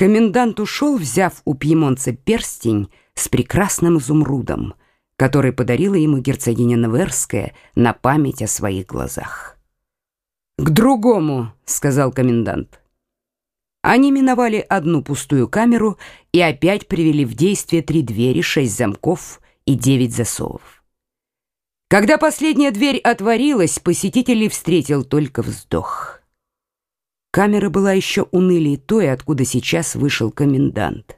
Комендант ушел, взяв у пьемонца перстень с прекрасным изумрудом, который подарила ему герцогиня Неверская на память о своих глазах. «К другому», — сказал комендант. Они миновали одну пустую камеру и опять привели в действие три двери, шесть замков и девять засовов. Когда последняя дверь отворилась, посетителей встретил только вздох. Камера была еще унылее той, откуда сейчас вышел комендант.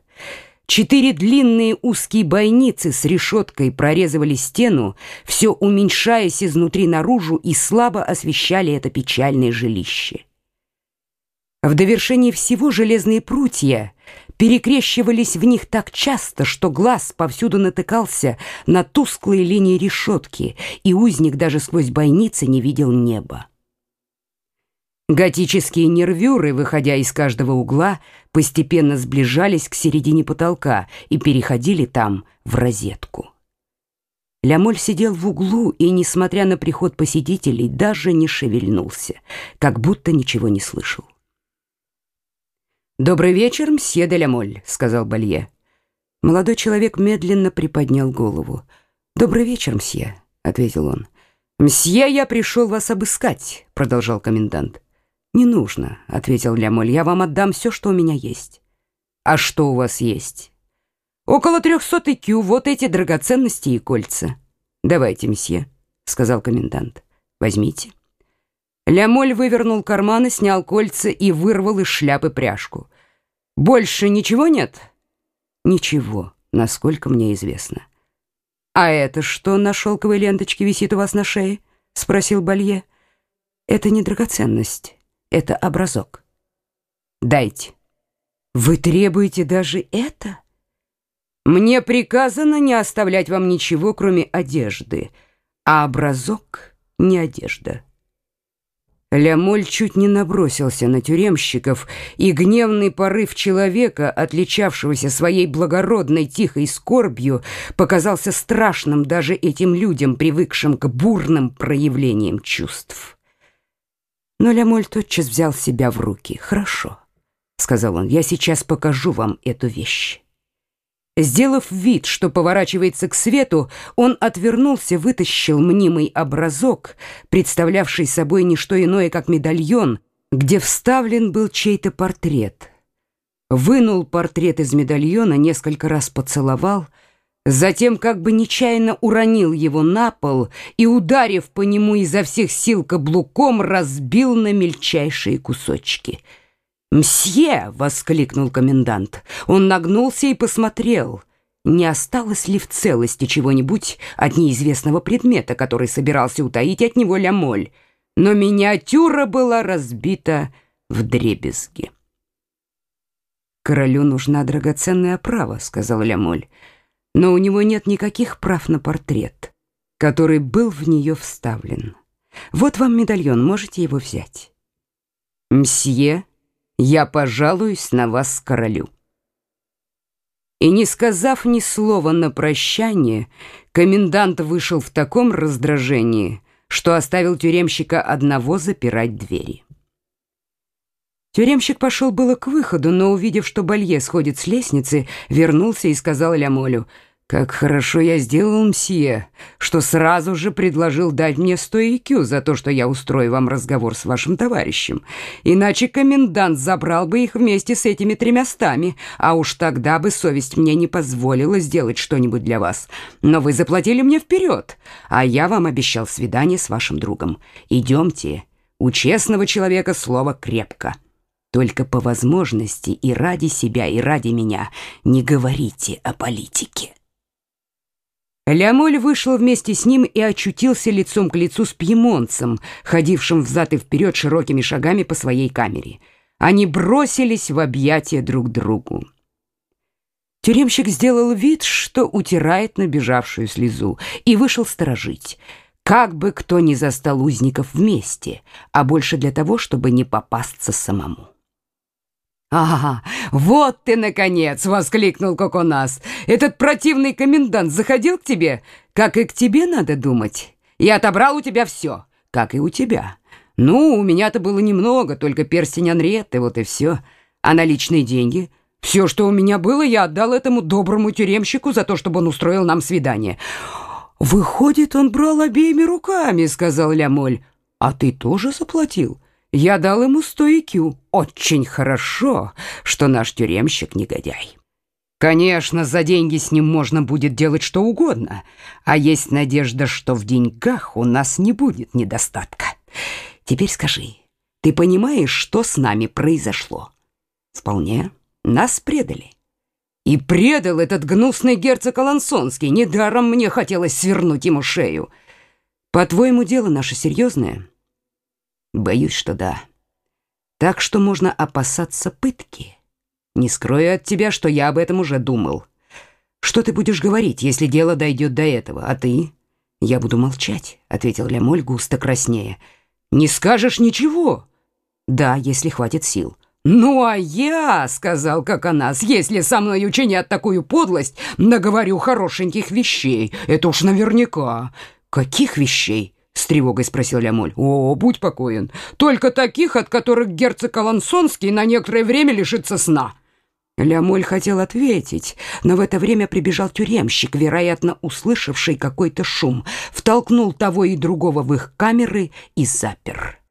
Четыре длинные узкие бойницы с решеткой прорезывали стену, все уменьшаясь изнутри наружу и слабо освещали это печальное жилище. В довершении всего железные прутья перекрещивались в них так часто, что глаз повсюду натыкался на тусклые линии решетки, и узник даже сквозь бойницы не видел неба. Готические нервюры, выходя из каждого угла, постепенно сближались к середине потолка и переходили там в розетку. Лямоль сидел в углу и, несмотря на приход посетителей, даже не шевельнулся, как будто ничего не слышал. «Добрый вечер, мсье де Лямоль», — сказал Балье. Молодой человек медленно приподнял голову. «Добрый вечер, мсье», — ответил он. «Мсье, я пришел вас обыскать», — продолжал комендант. «Не нужно», — ответил Лямоль, — «я вам отдам все, что у меня есть». «А что у вас есть?» «Около трехсот икю, вот эти драгоценности и кольца». «Давайте, месье», — сказал комендант. «Возьмите». Лямоль вывернул карманы, снял кольца и вырвал из шляпы пряжку. «Больше ничего нет?» «Ничего, насколько мне известно». «А это что на шелковой ленточке висит у вас на шее?» — спросил Балье. «Это не драгоценность это образок. Дайте. Вы требуете даже это? Мне приказано не оставлять вам ничего, кроме одежды, а образок — не одежда. Лямоль чуть не набросился на тюремщиков, и гневный порыв человека, отличавшегося своей благородной тихой скорбью, показался страшным даже этим людям, привыкшим к бурным проявлениям чувств. Но Лямоль тотчас взял себя в руки. «Хорошо», — сказал он, — «я сейчас покажу вам эту вещь». Сделав вид, что поворачивается к свету, он отвернулся, вытащил мнимый образок, представлявший собой не что иное, как медальон, где вставлен был чей-то портрет. Вынул портрет из медальона, несколько раз поцеловал — Затем как бы нечаянно уронил его на пол и, ударив по нему изо всех сил каблуком, разбил на мельчайшие кусочки. «Мсье!» — воскликнул комендант. Он нагнулся и посмотрел, не осталось ли в целости чего-нибудь от неизвестного предмета, который собирался утаить от него Лямоль. Но миниатюра была разбита в дребезги. «Королю нужна драгоценная оправа», — сказал Лямоль но у него нет никаких прав на портрет, который был в нее вставлен. Вот вам медальон, можете его взять. Мсье, я пожалуюсь на вас королю. И не сказав ни слова на прощание, комендант вышел в таком раздражении, что оставил тюремщика одного запирать двери. Тюремщик пошел было к выходу, но, увидев, что Балье сходит с лестницы, вернулся и сказал Лямолю, «Как хорошо я сделал, мсье, что сразу же предложил дать мне сто икю за то, что я устрою вам разговор с вашим товарищем. Иначе комендант забрал бы их вместе с этими тремястами, а уж тогда бы совесть мне не позволила сделать что-нибудь для вас. Но вы заплатили мне вперед, а я вам обещал свидание с вашим другом. Идемте, у честного человека слово крепко». Только по возможности и ради себя, и ради меня не говорите о политике. Лямоль вышел вместе с ним и очутился лицом к лицу с пьемонцем, ходившим взад и вперед широкими шагами по своей камере. Они бросились в объятия друг другу. Тюремщик сделал вид, что утирает набежавшую слезу, и вышел сторожить. Как бы кто ни застал узников вместе, а больше для того, чтобы не попасться самому. «Ага, вот ты, наконец!» — воскликнул Коконас. «Этот противный комендант заходил к тебе, как и к тебе надо думать, и отобрал у тебя все, как и у тебя. Ну, у меня-то было немного, только перстень Анриетты, вот и все. А наличные деньги? Все, что у меня было, я отдал этому доброму тюремщику за то, чтобы он устроил нам свидание. Выходит, он брал обеими руками, сказал Лямоль. А ты тоже заплатил? Я дал ему сто икю. Очень хорошо, что наш тюремщик негодяй. Конечно, за деньги с ним можно будет делать что угодно, а есть надежда, что в деньгах у нас не будет недостатка. Теперь скажи, ты понимаешь, что с нами произошло? Вполне. Нас предали. И предал этот гнусный герцог Алансонский. Недаром мне хотелось свернуть ему шею. По-твоему, дело наше серьезное? Боюсь, что да. Так что можно опасаться пытки. Не скрою от тебя, что я об этом уже думал. Что ты будешь говорить, если дело дойдет до этого? А ты? Я буду молчать, ответил Лямоль густо краснея. Не скажешь ничего? Да, если хватит сил. «Ну, а я, — сказал Каканас, — если со мной учинят такую подлость, наговорю хорошеньких вещей. Это уж наверняка». «Каких вещей?» — с тревогой спросил Лямоль. «О, будь покоен. Только таких, от которых герцог Алансонский на некоторое время лишится сна». Лямоль хотел ответить, но в это время прибежал тюремщик, вероятно, услышавший какой-то шум, втолкнул того и другого в их камеры и запер.